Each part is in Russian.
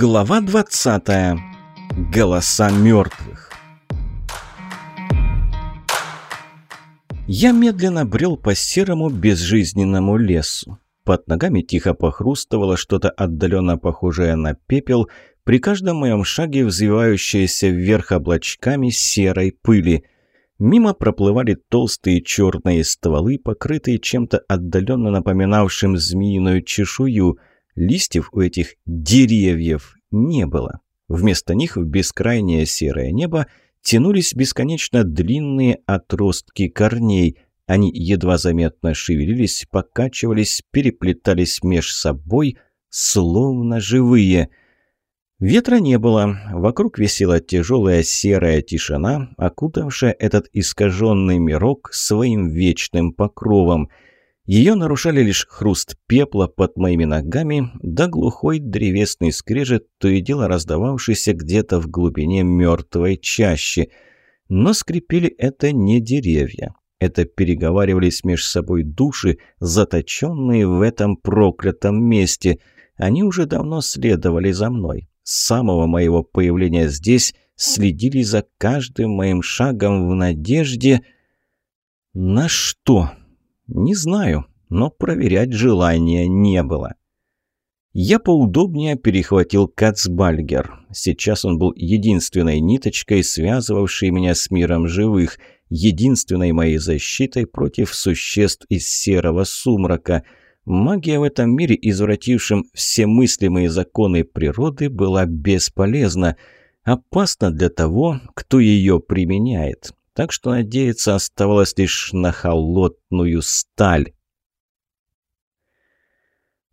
Глава 20. Голоса мертвых. Я медленно брел по серому безжизненному лесу. Под ногами тихо похрустывало что-то отдаленно похожее на пепел, при каждом моем шаге взвивающееся вверх облачками серой пыли. Мимо проплывали толстые черные стволы, покрытые чем-то отдаленно напоминавшим змеиную чешую – Листьев у этих деревьев не было. Вместо них в бескрайнее серое небо тянулись бесконечно длинные отростки корней. Они едва заметно шевелились, покачивались, переплетались меж собой, словно живые. Ветра не было, вокруг висела тяжелая серая тишина, окутавшая этот искаженный мирок своим вечным покровом – ее нарушали лишь хруст пепла под моими ногами, да глухой древесный скрежет, то и дело раздававшийся где-то в глубине мертвой чащи. Но скрипели это не деревья. Это переговаривались меж собой души, заточенные в этом проклятом месте. Они уже давно следовали за мной. С самого моего появления здесь следили за каждым моим шагом в надежде... На что? Не знаю, но проверять желания не было. Я поудобнее перехватил Кацбальгер. Сейчас он был единственной ниточкой, связывавшей меня с миром живых, единственной моей защитой против существ из серого сумрака. Магия в этом мире, извратившем все мыслимые законы природы, была бесполезна, опасна для того, кто ее применяет так что надеяться оставалось лишь на холодную сталь.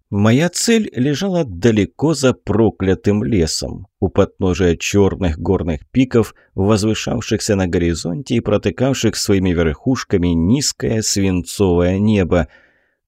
Моя цель лежала далеко за проклятым лесом, у подножия черных горных пиков, возвышавшихся на горизонте и протыкавших своими верхушками низкое свинцовое небо.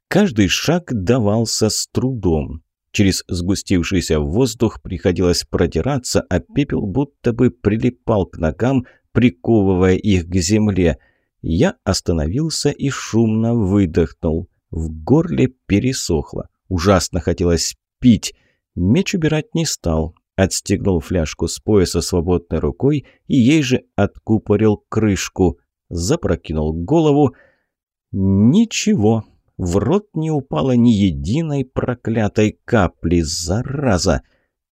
Каждый шаг давался с трудом. Через сгустившийся воздух приходилось продираться, а пепел будто бы прилипал к ногам, приковывая их к земле. Я остановился и шумно выдохнул. В горле пересохло. Ужасно хотелось пить. Меч убирать не стал. Отстегнул фляжку с пояса свободной рукой и ей же откупорил крышку. Запрокинул голову. Ничего. В рот не упало ни единой проклятой капли. Зараза!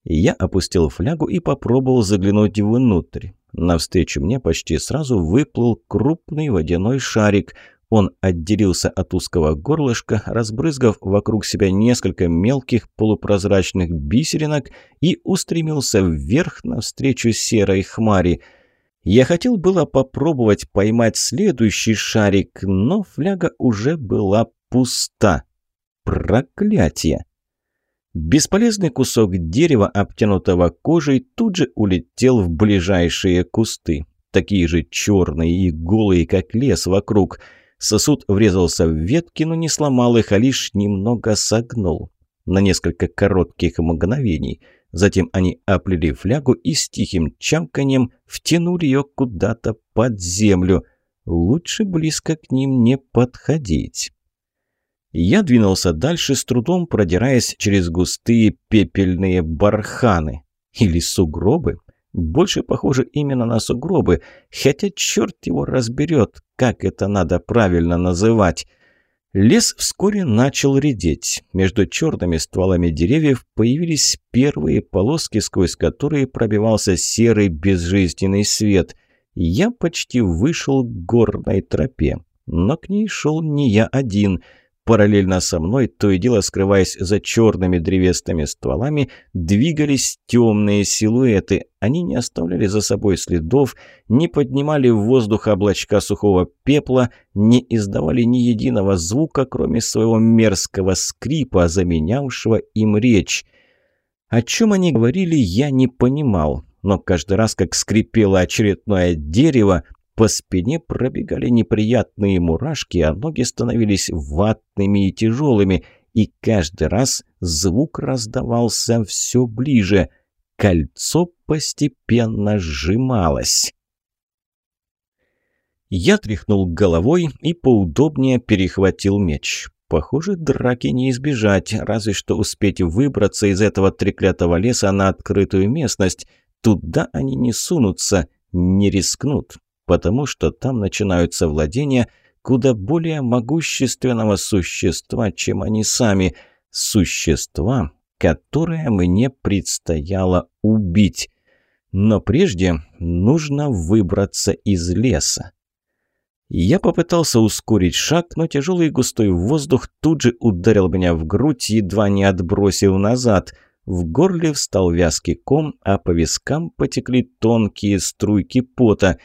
Я опустил флягу и попробовал заглянуть внутрь. Навстречу мне почти сразу выплыл крупный водяной шарик. Он отделился от узкого горлышка, разбрызгав вокруг себя несколько мелких полупрозрачных бисеринок и устремился вверх навстречу серой хмари. Я хотел было попробовать поймать следующий шарик, но фляга уже была пуста. Проклятие! Бесполезный кусок дерева, обтянутого кожей, тут же улетел в ближайшие кусты. Такие же черные и голые, как лес вокруг. Сосуд врезался в ветки, но не сломал их, а лишь немного согнул. На несколько коротких мгновений. Затем они оплели флягу и с тихим чамканьем втянули ее куда-то под землю. Лучше близко к ним не подходить. Я двинулся дальше, с трудом продираясь через густые пепельные барханы. Или сугробы. Больше похоже именно на сугробы, хотя черт его разберет, как это надо правильно называть. Лес вскоре начал редеть. Между черными стволами деревьев появились первые полоски, сквозь которые пробивался серый безжизненный свет. Я почти вышел к горной тропе. Но к ней шел не я один — Параллельно со мной, то и дело скрываясь за черными древесными стволами, двигались темные силуэты. Они не оставляли за собой следов, не поднимали в воздух облачка сухого пепла, не издавали ни единого звука, кроме своего мерзкого скрипа, заменявшего им речь. О чем они говорили, я не понимал, но каждый раз, как скрипело очередное дерево, по спине пробегали неприятные мурашки, а ноги становились ватными и тяжелыми, и каждый раз звук раздавался все ближе. Кольцо постепенно сжималось. Я тряхнул головой и поудобнее перехватил меч. Похоже, драки не избежать, разве что успеть выбраться из этого треклятого леса на открытую местность. Туда они не сунутся, не рискнут, потому что там начинаются владения куда более могущественного существа, чем они сами. Существа, которое мне предстояло убить. Но прежде нужно выбраться из леса. Я попытался ускорить шаг, но тяжелый густой воздух тут же ударил меня в грудь, едва не отбросив назад. В горле встал вязкий ком, а по вискам потекли тонкие струйки пота.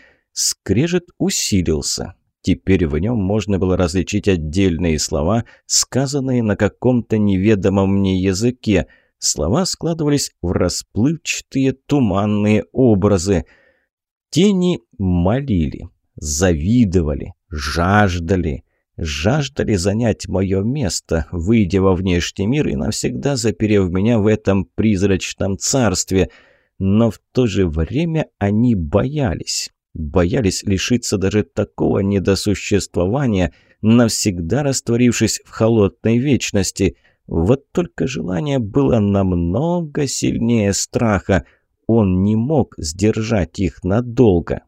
Скрежет усилился. Теперь в нем можно было различить отдельные слова, сказанные на каком-то неведомом мне языке. Слова складывались в расплывчатые туманные образы. Тени молили завидовали, жаждали, жаждали занять мое место, выйдя во внешний мир и навсегда заперев меня в этом призрачном царстве. Но в то же время они боялись. Боялись лишиться даже такого недосуществования, навсегда растворившись в холодной вечности. Вот только желание было намного сильнее страха. Он не мог сдержать их надолго.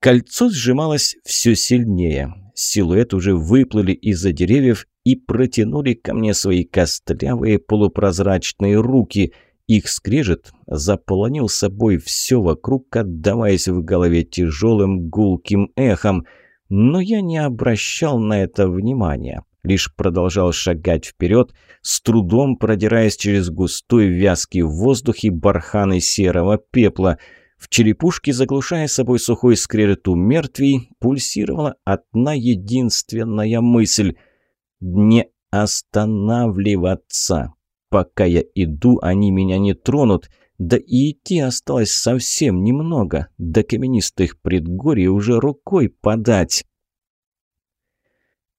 Кольцо сжималось все сильнее. Силуэт уже выплыли из-за деревьев и протянули ко мне свои костлявые полупрозрачные руки. Их скрежет заполонил собой все вокруг, отдаваясь в голове тяжелым гулким эхом. Но я не обращал на это внимания. Лишь продолжал шагать вперед, с трудом продираясь через густой вязкий воздух и барханы серого пепла – в черепушке, заглушая собой сухой скрежет у мертвей, пульсировала одна единственная мысль — не останавливаться. Пока я иду, они меня не тронут, да и идти осталось совсем немного, до каменистых предгорий уже рукой подать.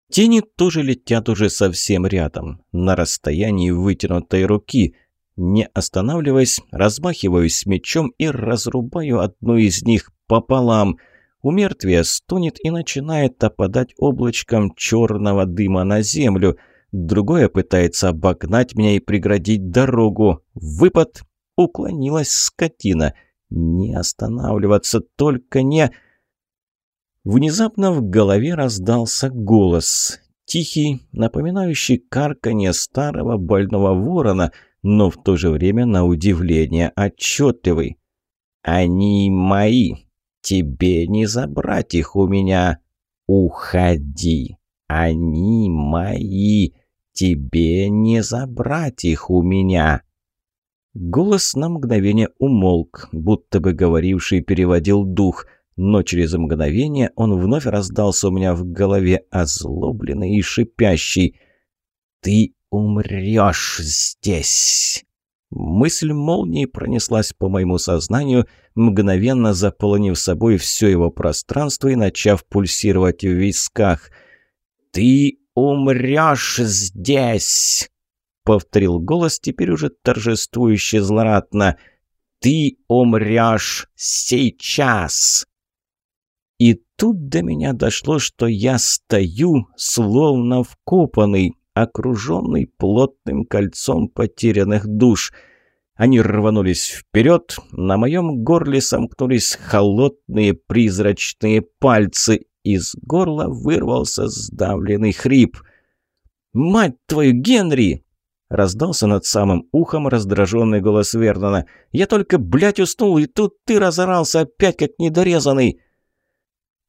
Тени тоже летят уже совсем рядом, на расстоянии вытянутой руки — не останавливаясь, размахиваюсь мечом и разрубаю одну из них пополам. У мертвия стонет и начинает опадать облачком черного дыма на землю. Другое пытается обогнать меня и преградить дорогу. Выпад уклонилась скотина. Не останавливаться, только не... Внезапно в голове раздался голос. Тихий, напоминающий карканье старого больного ворона — но в то же время на удивление отчетливый. «Они мои. Тебе не забрать их у меня. Уходи. Они мои. Тебе не забрать их у меня». Голос на мгновение умолк, будто бы говоривший переводил дух, но через мгновение он вновь раздался у меня в голове, озлобленный и шипящий. «Ты умрешь здесь!» Мысль молнией пронеслась по моему сознанию, мгновенно заполонив собой все его пространство и начав пульсировать в висках. «Ты умрешь здесь!» — повторил голос теперь уже торжествующе злорадно. «Ты умрешь сейчас!» И тут до меня дошло, что я стою, словно вкопанный, окруженный плотным кольцом потерянных душ. Они рванулись вперед, на моем горле сомкнулись холодные призрачные пальцы, из горла вырвался сдавленный хрип. «Мать твою, Генри!» Раздался над самым ухом раздраженный голос Вернона. «Я только, блядь, уснул, и тут ты разорался опять, как недорезанный!»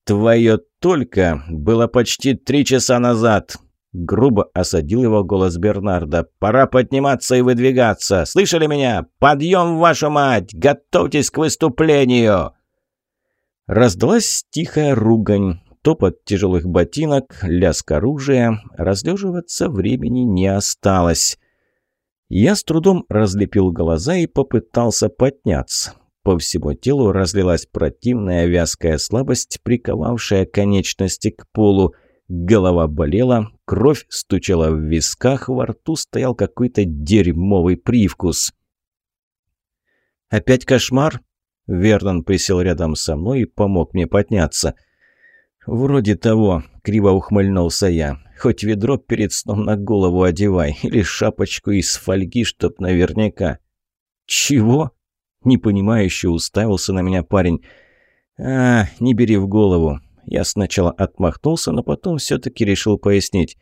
«Твое «только» было почти три часа назад!» Грубо осадил его голос Бернарда. «Пора подниматься и выдвигаться! Слышали меня? Подъем, вашу мать! Готовьтесь к выступлению!» Раздалась тихая ругань, топот тяжелых ботинок, лязг оружия. Разлеживаться времени не осталось. Я с трудом разлепил глаза и попытался подняться. По всему телу разлилась противная вязкая слабость, приковавшая конечности к полу. Голова болела, кровь стучала в висках, во рту стоял какой-то дерьмовый привкус. «Опять кошмар?» Вернон присел рядом со мной и помог мне подняться. «Вроде того. – криво ухмыльнулся я. «Хоть ведро перед сном на голову одевай, или шапочку из фольги, чтоб наверняка». «Чего?» – непонимающе уставился на меня парень. «А, не бери в голову». Я сначала отмахнулся, но потом все-таки решил пояснить.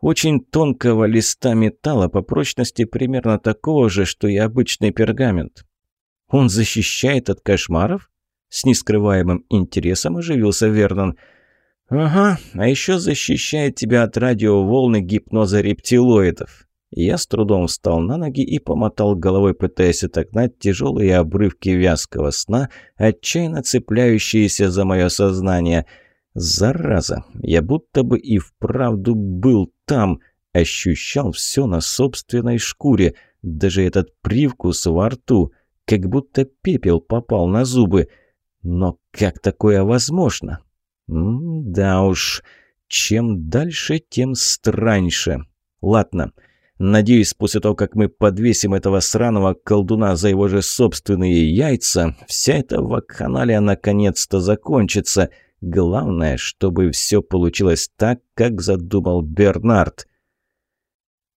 Очень тонкого листа металла по прочности примерно такого же, что и обычный пергамент. Он защищает от кошмаров? С нескрываемым интересом оживился Вернон. «Ага, а еще защищает тебя от радиоволны гипноза рептилоидов». Я с трудом встал на ноги и помотал головой, пытаясь отогнать тяжелые обрывки вязкого сна, отчаянно цепляющиеся за мое сознание. Зараза, я будто бы и вправду был там, ощущал все на собственной шкуре, даже этот привкус во рту, как будто пепел попал на зубы. Но как такое возможно? Да уж, чем дальше, тем страньше. Ладно, — Надеюсь, после того, как мы подвесим этого сраного колдуна за его же собственные яйца, вся эта вакханалия наконец-то закончится. Главное, чтобы все получилось так, как задумал Бернард.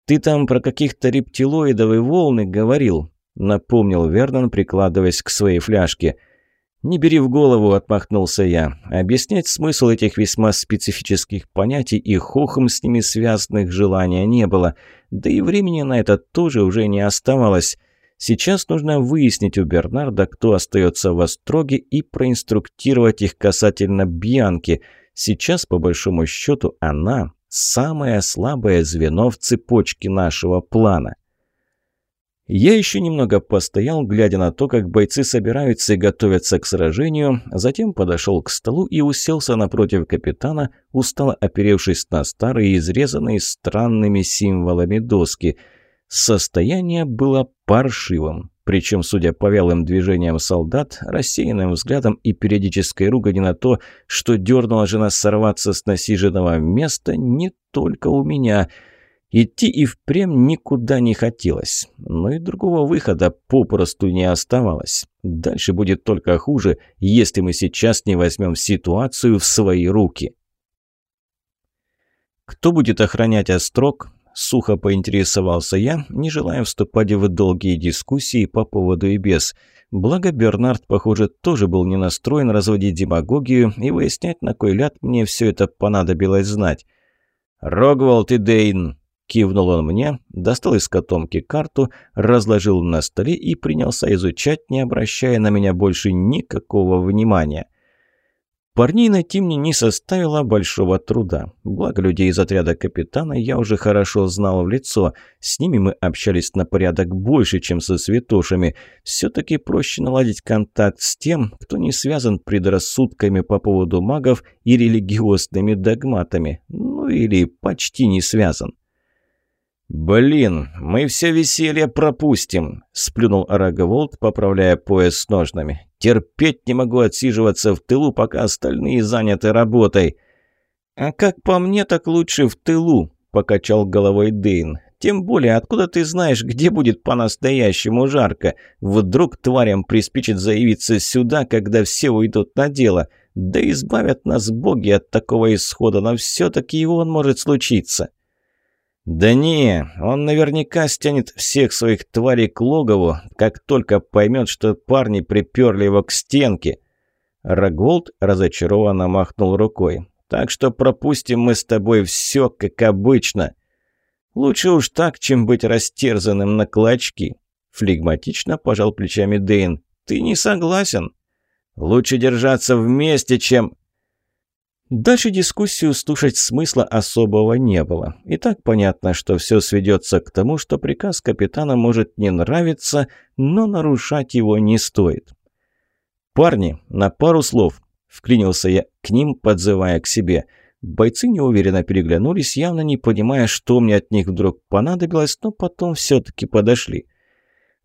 «Ты там про каких-то рептилоидов и волны говорил», — напомнил Вернон, прикладываясь к своей фляжке — «Не бери в голову», — отмахнулся я. Объяснять смысл этих весьма специфических понятий и хохом с ними связанных желания не было. Да и времени на это тоже уже не оставалось. Сейчас нужно выяснить у Бернарда, кто остается в Остроге, и проинструктировать их касательно Бьянки. Сейчас, по большому счету, она – самое слабое звено в цепочке нашего плана. Я еще немного постоял, глядя на то, как бойцы собираются и готовятся к сражению, затем подошел к столу и уселся напротив капитана, устало оперевшись на старые, изрезанные странными символами доски. Состояние было паршивым. Причем, судя по вялым движениям солдат, рассеянным взглядом и периодической ругани на то, что дернула жена сорваться с насиженного места, не только у меня – Идти и впрямь никуда не хотелось, но и другого выхода попросту не оставалось. Дальше будет только хуже, если мы сейчас не возьмем ситуацию в свои руки. «Кто будет охранять острог?» – сухо поинтересовался я, не желая вступать в долгие дискуссии по поводу и без. Благо Бернард, похоже, тоже был не настроен разводить демагогию и выяснять, на кой ляд мне все это понадобилось знать. «Рогволд и Дейн!» Кивнул он мне, достал из котомки карту, разложил на столе и принялся изучать, не обращая на меня больше никакого внимания. Парней найти мне не составило большого труда. Благо людей из отряда капитана я уже хорошо знал в лицо. С ними мы общались на порядок больше, чем со святошами. Все-таки проще наладить контакт с тем, кто не связан предрассудками по поводу магов и религиозными догматами. Ну или почти не связан. «Блин, мы все веселье пропустим», – сплюнул Араговолт, поправляя пояс с ножнами. «Терпеть не могу отсиживаться в тылу, пока остальные заняты работой». «А как по мне, так лучше в тылу», – покачал головой Дейн. «Тем более, откуда ты знаешь, где будет по-настоящему жарко? Вдруг тварям приспичит заявиться сюда, когда все уйдут на дело? Да избавят нас боги от такого исхода, но все-таки и он может случиться». «Да не, он наверняка стянет всех своих тварей к логову, как только поймет, что парни приперли его к стенке». Роголд разочарованно махнул рукой. «Так что пропустим мы с тобой все, как обычно. Лучше уж так, чем быть растерзанным на клочки». Флегматично пожал плечами Дейн. «Ты не согласен?» «Лучше держаться вместе, чем...» Дальше дискуссию слушать смысла особого не было. И так понятно, что все сведется к тому, что приказ капитана может не нравиться, но нарушать его не стоит. «Парни, на пару слов!» – вклинился я к ним, подзывая к себе. Бойцы неуверенно переглянулись, явно не понимая, что мне от них вдруг понадобилось, но потом все-таки подошли.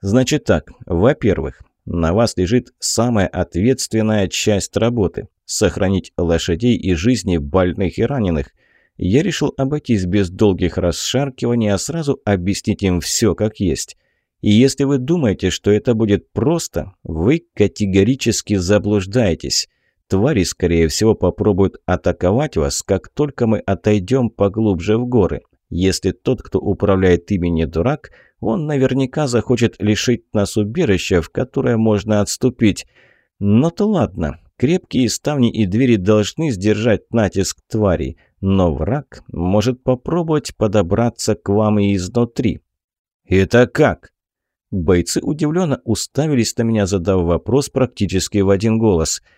«Значит так, во-первых, на вас лежит самая ответственная часть работы – сохранить лошадей и жизни больных и раненых. Я решил обойтись без долгих расшаркиваний, а сразу объяснить им все как есть. И если вы думаете, что это будет просто, вы категорически заблуждаетесь. Твари, скорее всего, попробуют атаковать вас, как только мы отойдем поглубже в горы. Если тот, кто управляет ими, не дурак, он наверняка захочет лишить нас убежища, в которое можно отступить. Но то ладно, крепкие ставни и двери должны сдержать натиск тварей, но враг может попробовать подобраться к вам и изнутри. «Это как?» Бойцы удивленно уставились на меня, задав вопрос практически в один голос –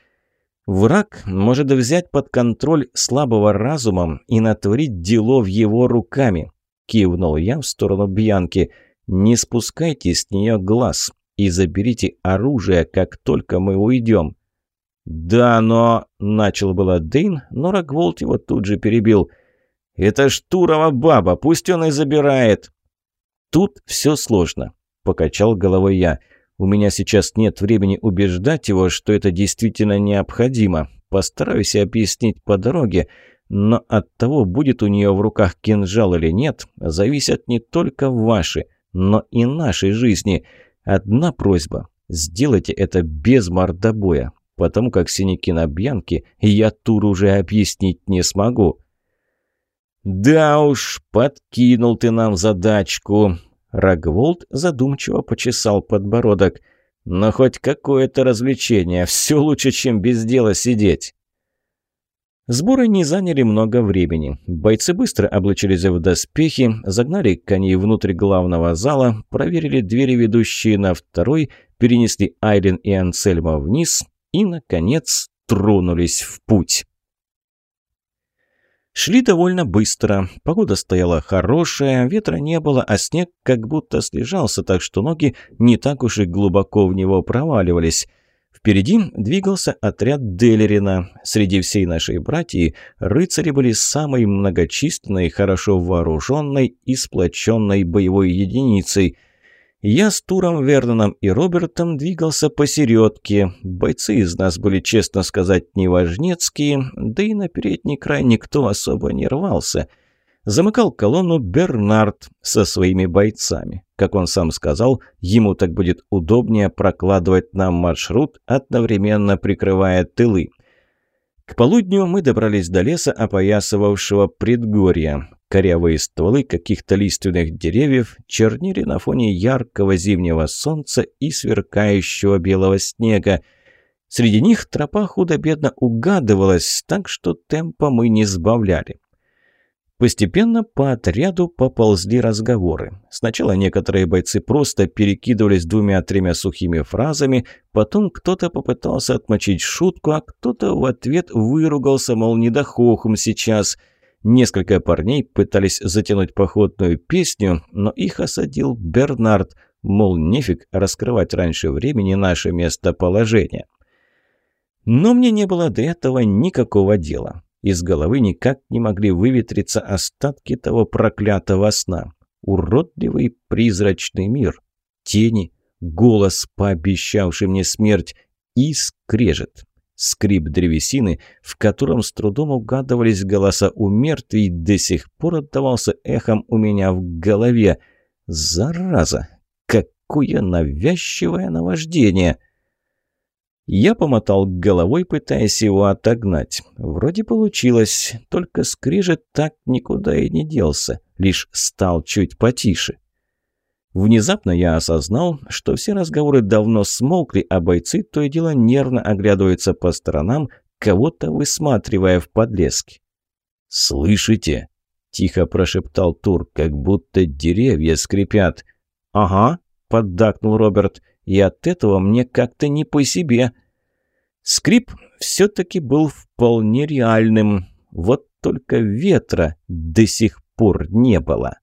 Враг может взять под контроль слабого разумом и натворить дело в его руками. Кивнул я в сторону Бьянки. Не спускайте с нее глаз и заберите оружие, как только мы уйдем. «Да, но...» – начал было Дейн, но Рогволд его тут же перебил. «Это Штурова баба, пусть он и забирает!» «Тут все сложно», – покачал головой я. У меня сейчас нет времени убеждать его, что это действительно необходимо. Постараюсь объяснить по дороге, но от того, будет у нее в руках кинжал или нет, зависят не только ваши, но и нашей жизни. Одна просьба – сделайте это без мордобоя, потому как синяки на Бьянке я тур уже объяснить не смогу. «Да уж, подкинул ты нам задачку», Рогволд задумчиво почесал подбородок. «Но хоть какое-то развлечение. Все лучше, чем без дела сидеть». Сборы не заняли много времени. Бойцы быстро облачились в доспехи, загнали коней внутрь главного зала, проверили двери, ведущие на второй, перенесли Айлен и Ансельма вниз и, наконец, тронулись в путь. Шли довольно быстро. Погода стояла хорошая, ветра не было, а снег как будто слежался, так что ноги не так уж и глубоко в него проваливались. Впереди двигался отряд Делерина. Среди всей нашей братьи рыцари были самой многочисленной, хорошо вооруженной и сплоченной боевой единицей – я с Туром, Верноном и Робертом двигался посередке. Бойцы из нас были, честно сказать, неважнецкие, да и на передний край никто особо не рвался. Замыкал колонну Бернард со своими бойцами. Как он сам сказал, ему так будет удобнее прокладывать нам маршрут, одновременно прикрывая тылы. К полудню мы добрались до леса, опоясывавшего предгорья. Корявые стволы каких-то лиственных деревьев чернили на фоне яркого зимнего солнца и сверкающего белого снега. Среди них тропа худо-бедно угадывалась, так что темпа мы не сбавляли. Постепенно по отряду поползли разговоры. Сначала некоторые бойцы просто перекидывались двумя-тремя сухими фразами, потом кто-то попытался отмочить шутку, а кто-то в ответ выругался, мол, не до хохум сейчас – Несколько парней пытались затянуть походную песню, но их осадил Бернард, мол, нефиг раскрывать раньше времени наше местоположение. Но мне не было до этого никакого дела. Из головы никак не могли выветриться остатки того проклятого сна. Уродливый призрачный мир, тени, голос, пообещавший мне смерть, и скрежет. Скрип древесины, в котором с трудом угадывались голоса у мертвей, до сих пор отдавался эхом у меня в голове. «Зараза! Какое навязчивое наваждение!» Я помотал головой, пытаясь его отогнать. Вроде получилось, только скрижет так никуда и не делся, лишь стал чуть потише. Внезапно я осознал, что все разговоры давно смолкли, а бойцы то и дело нервно оглядываются по сторонам, кого-то высматривая в подлеске. «Слышите?» – тихо прошептал Тур, как будто деревья скрипят. «Ага», – поддакнул Роберт, – «и от этого мне как-то не по себе». Скрип все-таки был вполне реальным, вот только ветра до сих пор не было.